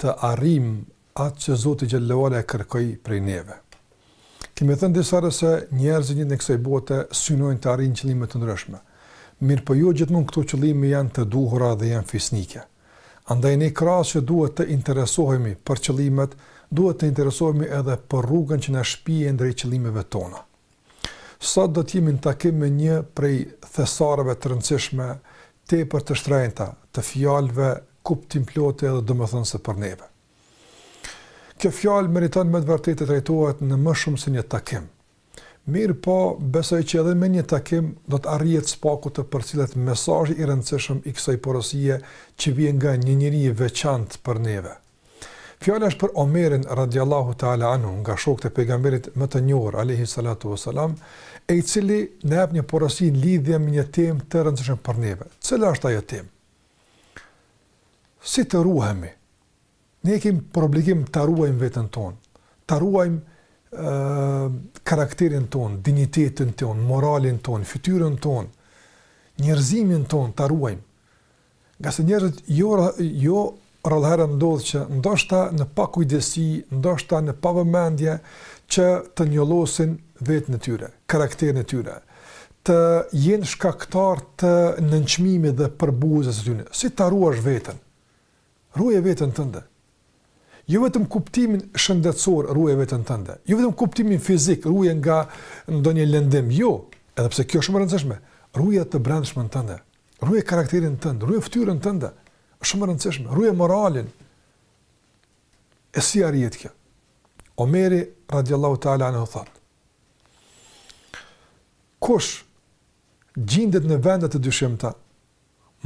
të arrijmë atë që Zoti xhelle ue ala e kërkoi prej neve. Kemi thënë disa herë se njerëzit në jetën e kësaj bote synojnë të arrijnë qëllime të ndryshme. Mirëpo jo gjithmonë këto qëllime janë të duhura dhe janë fisnike. Andaj ne krahas që duhet të interesohemi për qëllimet, duhet të interesohemi edhe për rrugën që na shpie drejt qëllimeve tona. Sot do të jemi në takim me një prej thesaureve të rëndësishme, tepër të shtrenjta, të fjalëve kuptimplote dhe domethënëse për neve. Kjo fjalë meriton me të vërtetë të trajtohet në më shumë se një takim. Mirëpo, besoj që edhe me një takim do të arrihet së paku të përcillet mesazhi i rëndësishëm i kësaj porosie që vjen nga një njeri i veçantë për neve. Fjala është për Omerin radhiyallahu ta'ala anhu, nga shokët e Pejgamberit më të njohur alejhi salatu wa salam, e i cili na jep një porosi në lidhje me një temë të rëndësishme për neve. Cila është ajo temë? Si të ruhemi? Ne kemi për obligim të ruajmë veten tonë, të ruajmë karakterin tonë, dinjitetin tonë, moralin tonë, fytyrën tonë, njerëzimin tonë ta ruajmë. Ngase njerëzit jo jo rrallëherë ndodh që ndoshta në pakujdesi, ndoshta në pavëmendje që të njollosin veten e tyre, karakterin e tyre, të jenë shkaktar të nënçmimit dhe përbuzjes së tyre. Si ta ruash veten? Ruaje veten tënde. Jo vetëm kuptimin shëndetësor ruaje veten tënde. Jo vetëm kuptimin fizik ruaje nga ndonjë lëndim, jo, edhe pse kjo shumë e rëndësishme, ruaje të brendshmën tënde. Ruje karakterin tënd, ruje fytyrën tënde. Shumë e rëndësishme, ruje moralin. E si arrihet kjo? Omeri radiallahu ta'ala anhu thotë: Kush gjindet në vende të dyshimta,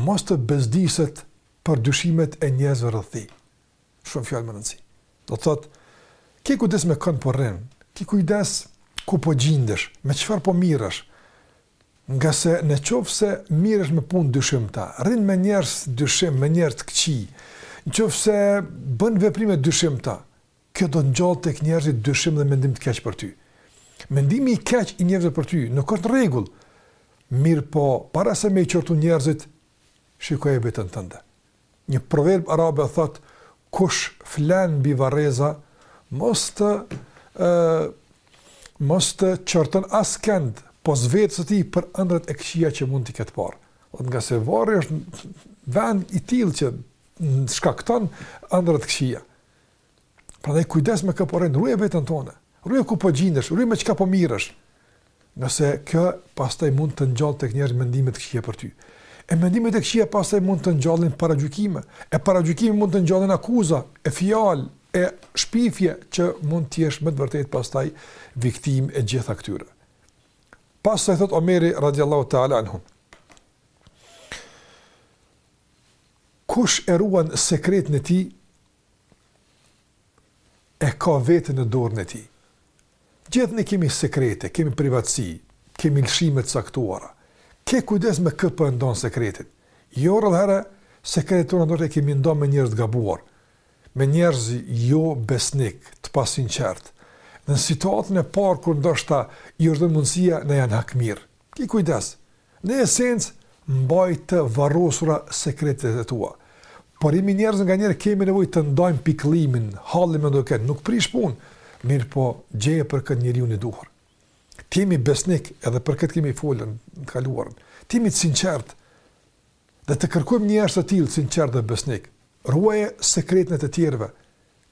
mos të bezdiset për dyshimet e njerëzve rreth tij. Shumë fjalë me rëndësi. Do të thotë, ki kujdes me kënd po rrin, ki kujdes ku po gjindesh, me çfarë po mirresh. Ngase në qoftë se mirresh me punë të dyshimta, rrin me njerëz të dyshimtë, me njerëz të këqij. Në qoftë se bën veprime të dyshimta, kjo do të ngjallë tek njerëzit dyshim dhe mendim të keq për ty. Mendimi i keq i njerëzve për ty nuk është në rregull. Mirëpo, para se me i qortu njerëzit, shikoje veten tënde. Një proverb arabe thotë, kush flen mbi varreza, mos të ë mos të qorton askënd pos vetes së tij për ëndrrat e këqija që mund t'i ketë parë. Ngase varri është vend i tillë që shkakton ëndrra të këqija. Pra dhe kujdes me kë po rrin, ruje veten tonde, ruje ku po gjindesh, ruje me çka po mirresh, nëse kjo pastaj mund të ngjallë te këta njerëz mendime të këqija për ty. E mendimet e këqija pastaj mund të ngjallin paragjykime, e paragjykimet mund të ngjallin akuza, e fjal, e shpifje që mund t'jesh me të vërtetë pastaj viktim e gjitha këtyre. Pastaj thot Omeri radiallahu ta'ala anhu, kush e ruan sekretin e tij, e ka veten në dorën e tij. Gjithë ne kemi sekrete, kemi privatësi, kemi lëshime të caktuara. Ki kujdes me kë po e ndon sekretin. Jo rrallë herë sekretet tona ndoshta i kemi nda me njerëz të gabuar, me njerëz jo besnik, të pasinqertë. Dhe në situatën e parë kur ndoshta i është dhënë mundësia na janë hakmirrë. Ki kujdes. Në esencë, mbaj të varrosura sekretet e tua. Por jemi njerëz nganjëherë kemi nevojë të ndajmë pikëllimin, hallin me dokënd, nuk prish punë, mirëpo gjeje për këtë njeriun e duhur. Të jemi besnik, edhe për këtë kemi folur në të kaluarën. Të jemi të sinqertë. Dhe të kërkojmë njerëz të tillë sinqertë dhe besnikë. Ruaje sekretin e të tjerëve,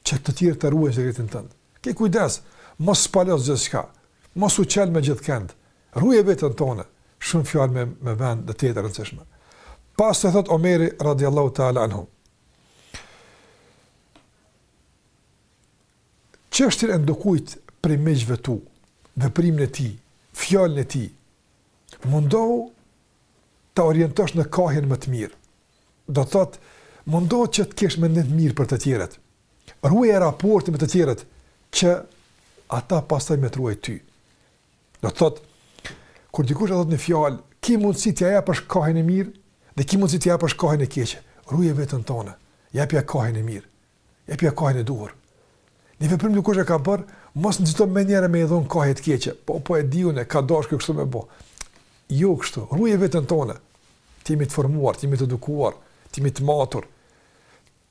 që të tjerët të ruajnë sekretin tënd. Ki kujdes, mos spalos gjithçka, mos u çel me gjithkënd. Ruaje veten tënde. Shumë fjalë me vend dhe tejet e rëndësishme. Pastaj thot Omeri radiallahu ta'ala anhu. Çështjen e ndokujt prej miqve tu, veprimin e tij, fjalën e tij. Mundohu ta orientosh në kahjen më të mirë. Do të thotë, mundohu që të kesh mendim të mirë për të tjerët. Ruaje raportin me të tjerët që ata pastaj me t'ruajt ty. Do të thotë, kur dikush e thotë një fjalë, ki mundësi t'ja japësh kahen e mirë, dhe ki mundësi t'ja japësh kahen e keqe. Ruje veten tonde, jepja kahen e mirë. Jepja kahen e duhur. Një veprim dikush e ka bërë, mos nxito menjëherë me i dhon kahe të keqe. Po po e di unë, ka dashur ky kështu me bë. Jo kështu, ruaje veten tonde. Të jemi të formuar, të jemi të edukuar, të jemi të matur.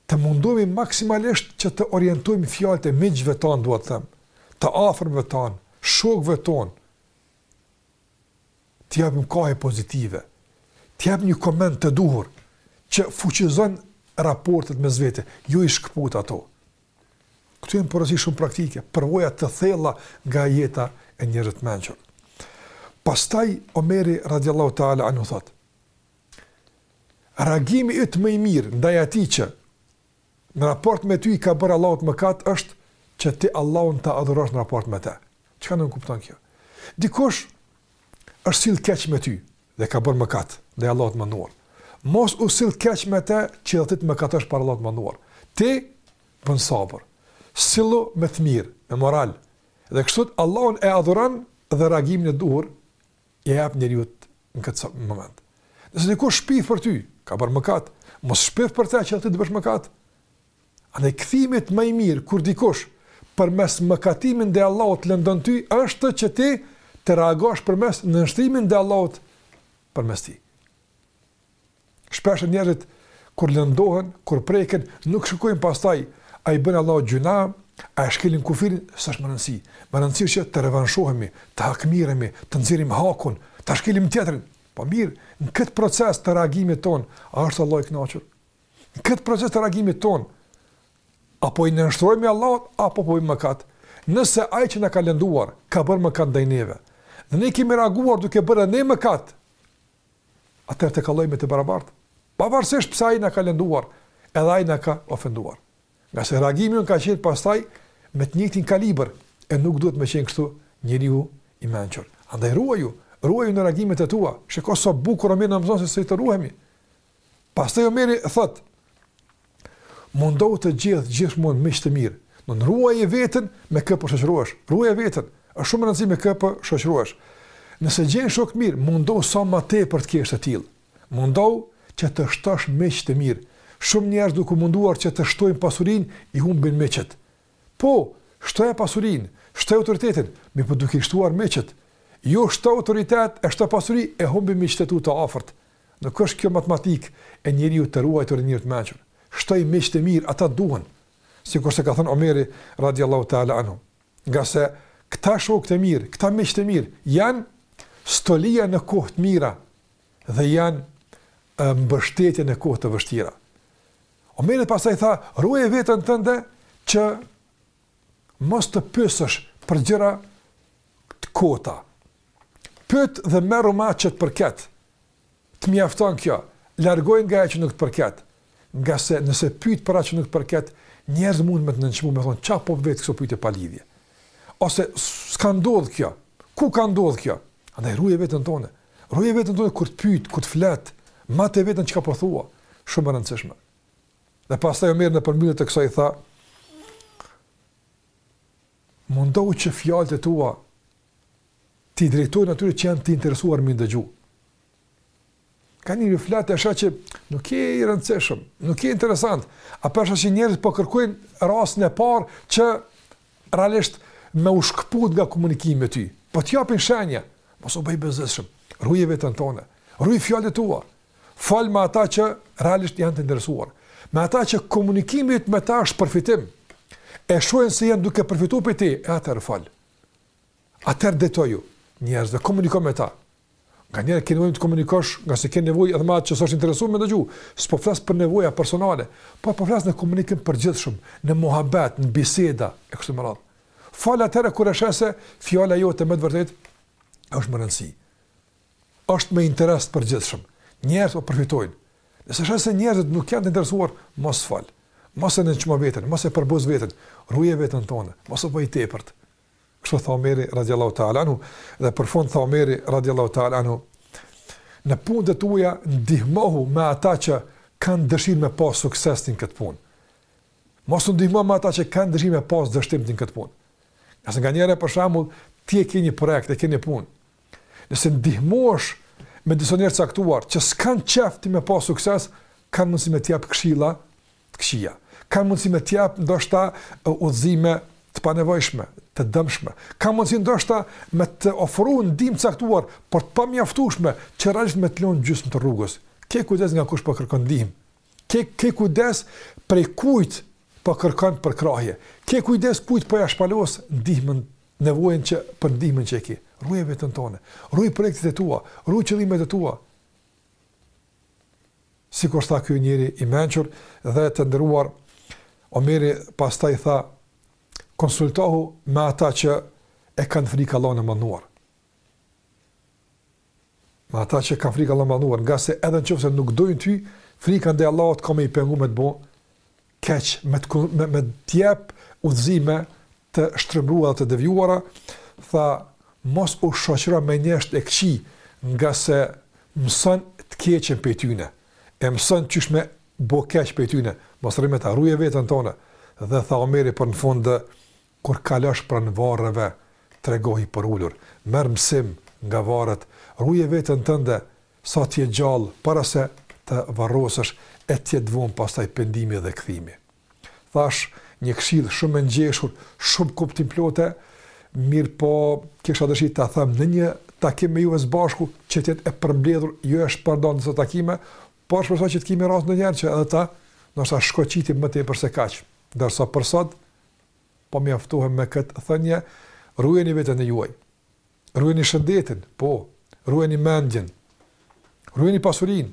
Të mundohemi maksimalisht që të orientojmë fjalët e miqve tanë, dua të them, të afërmve tanë, shokëve tonë. të japim kahe pozitive, të japim një koment të duhur, që fuqizon raportet mes vete, jo i shkëput ato. Këto janë porosi shumë praktike, përvoja të thella nga jeta e njerëzve të mençur. Pastaj, Omeri radiallahu ta'ala anu thot, reagimi yt më i mirë, ndaj atij që, Në raport me ty i ka bërë Allahut mëkat është që ti Allahun ta adhurosh në raport me të. Çka nuk kupton kjo? Dikush është sill keq me ty dhe ka bërë mëkat ndaj Allahut të madhëruar. Mos u sill keq me të që edhe ti të mëkatosh para Allahut të madhëruar. Ti bën sabër. Sillu me të mirë, me moral. Dhe kështu Allahun e adhuron dhe reagimin e duhur ia jep njeriut në këtë moment. Nëse dikush shpif për ty, ka bërë mëkat, mos shpif për të që ti të bësh mëkat. Andaj kthimi më i mirë kur dikush përmes mëkatimit ndaj Allahut lëndon ty është që ti të reagosh përmes nënshtrimit ndaj Allahut përmes tij. Shpesh njerëzit kur lëndohen, kur preken, nuk shikojnë pastaj a i bëjnë Allahut gjynah, a e shkelin kufirin, s'është me rëndësi. Me rëndësi është që të revanshohemi, të hakmirremi, të nxjerrim hakun, ta shkelim tjetrin. Po mirë, në këtë proces të reagimit tonë, a është Allahu i kënaqur? Në këtë proces të reagimit tonë, a po i nënshtrohemi Allahut apo po bëjmë mëkat. Nëse ai që na ka lënduar ka bërë mëkat ndaj neve, dhe ne kemi reaguar duke bërë ne mëkat, atëherë kalojmë të barabartë, pavarësisht pse ai na ka lënduar, edhe ai na ka ofenduar. Ngase reagimi jonë ka qenë pastaj me të njëjtin kalibër, e nuk duhet me qenë kështu njeriu i mençur. Andaj ruaju, ruaju në reagimet e tua, shiko sa bukur Omeri na mëson se si të ruhemi, Pastaj Omeri thotë: Mundohu të gjesh gjithmonë miq të mirë. Dhe ruaje veten me kë po shoqërohesh. Ruaje veten. Është shumë e rëndësishme me kë po shoqërohesh. Nëse gjen shok të mirë, mundohu sa më tepër të kesh të tillë. Mundohu që të shtosh miq të mirë. Shumë njerëz duke munduar që të shtojnë pasurinë, i humbin miqtë. Po, shtoje pasurinë, shtoje autoritetin, mirëpo duke i shtuar miqtë. Jo shto autoritet, e shto pasuri, e humbi miqtë e tu të afërt. Nuk është kjo matematikë e njeriut të ruajtur dhe njeriut të mençur. Shtoji miqtë e mirë, ata duhen. Sikurse ka thënë Omeri radijallahu teala anhu. Ngase këta shokët e mirë, këta miqtë e mirë janë stolia në kohë të mira dhe janë mbështetje në kohë të vështira. Omeri pastaj tha, ruaje veten tënde që mos të pyesësh për gjëra të kota. Pyet dhe merru me atë që të përket. Të mjafton kjo. Largohu nga ajo që nuk të përket. Ngase nëse pyet për atë që nuk të përket, njerëzit mund me të nënçmu me thonë çfarë po vet këso pyetje pa lidhje. Ose s'ka ndodhur kjo. Ku ka ndodhur kjo? Andaj ruje veten tënde. Ruje veten tënde kur të pyet, kur të flet, mate veten çka po thua. Shumë e rëndësishme. Dhe pastaj Omeri në përmbyllje të kësaj tha: Mundohu që fjalët e tua t'i drejtojnë atyre që janë të interesuar me dëgju. Nganjëherë flet e sheh që nuk je i rëndësishëm, nuk je interesant, apo sheh që njerëzit po kërkojnë rastin e parë që realisht me u shkëput nga komunikimi me ty. Po t'japin shenja, mos u bëj i bezdisshëm, ruje veten tënde, ruji fjalët e tua, fol me ata që realisht janë të interesuar, me ata që komunikimi me ta është përfitim, e shojnë se janë duke përfitu prej teje, e atëherë fol, Atëherë drejtoju njerëzve dhe komuniko me ta. Nganjëherë ke nevojë të komunikosh, ngase ke nevojë edhe me atë që s'është interesu me dëgju. S'po flas për nevoja personale, por po flas në komunikim të përgjithshëm, në muhabet, në biseda e kështu me radhë. Fol atëherë kur e sheh se fjala jote me të vërtetë është me rëndësi. është me interes të përgjithshëm, njerëzit po përfitojnë. Nëse sheh se njerëzit nuk janë të interesuar, mos fol. Mos e nënçmo veten, mos e përbuz veten, ruje veten tënde, mos u bë i tepërt. Kështu tha Omeri radiallahu ta'ala anhu, dhe për fund tha Omeri radiallahu ta'ala anhu, në punët e tuja ndihmohu me ata që kanë dëshirë me pa sukses në këtë punë. Mos u ndihmo me ata që kanë dëshirë me pa dështim në këtë punë. Nëse nganjëherë për shembull ti e ke një projekt, e ke një punë, Nëse ndihmohesh me disa njerëz të caktuar që s'kanë qef ty me pa sukses, kanë mundësi me të jap këshilla të këqija. Kanë mundësi me të jap ndoshta udhëzime të panevojshme, të dëmshme. Kanë mundësi ndoshta me të ofru ndihmë të caktuar, por të pamjaftueshme që realisht me të lënë në gjysmë të rrugës. Ke kujdes nga kush po kërkon ndihmë, Ke ke kujdes prej kujt po kërkon përkrahje. Ke kujdes kujt po ja shpalos ndihmën, nevojën që për ndihmën që e ke. Ruje veten tënde. Ruj projektet e tua, ruj qëllimet e tua. Sikur tha ky njeri i mençur dhe i nderuar Omeri pastaj tha konsultohu me ata që e kanë frikë Allahun e madhëruar. Me ata që kanë frikë Allahun e madhëruar, ngase edhe nëse nuk të dojnë ty, frika ndaj Allahut ka me i pengu me të bo keq, me të me, me të jep udhëzime të shtrembëruara dhe të devijuara, tha mos u shoqëro me njerëz të këqij, ngase mëson të keqen prej tyne. E mëson qysh me bo keq prej tyne, mos rri me ta, ruje veten tënde. Dhe tha Omeri për në fund Kur të kalosh pranë varreve, tregohu i përulur. Merr mësim nga varret, ruje veten tënde sa të jesh gjallë para se të varrosesh e të jetë vonë pastaj pendimi dhe kthimi. Thashë një këshillë shumë e ngjeshur, shumë kuptimplote, mirëpo kisha dëshirë ta them në një takim me juve së bashku që të jetë e përmbledhur, jo e shpërndarë në disa takime, por shpresoj që të kemi rast ndonjëherë që edhe ta ndoshta shkoqitim më tepër se kaq. Ndërsa për sot, Po mjaftohem me këtë thënie, Ruajeni veten e juaj. Ruajeni shëndetin, po. Ruajeni mendjen. Ruajeni pasurinë.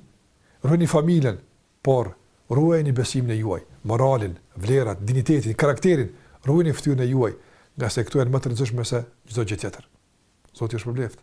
Ruajeni familjen. Por, ruajeni besimin e juaj, moralin, vlerat, dinjitetin, karakterin. Ruajeni fytyrën e juaj, ngase këto janë më të rëndësishme se çdo gjë tjetër. Zoti ju shpërbleftë!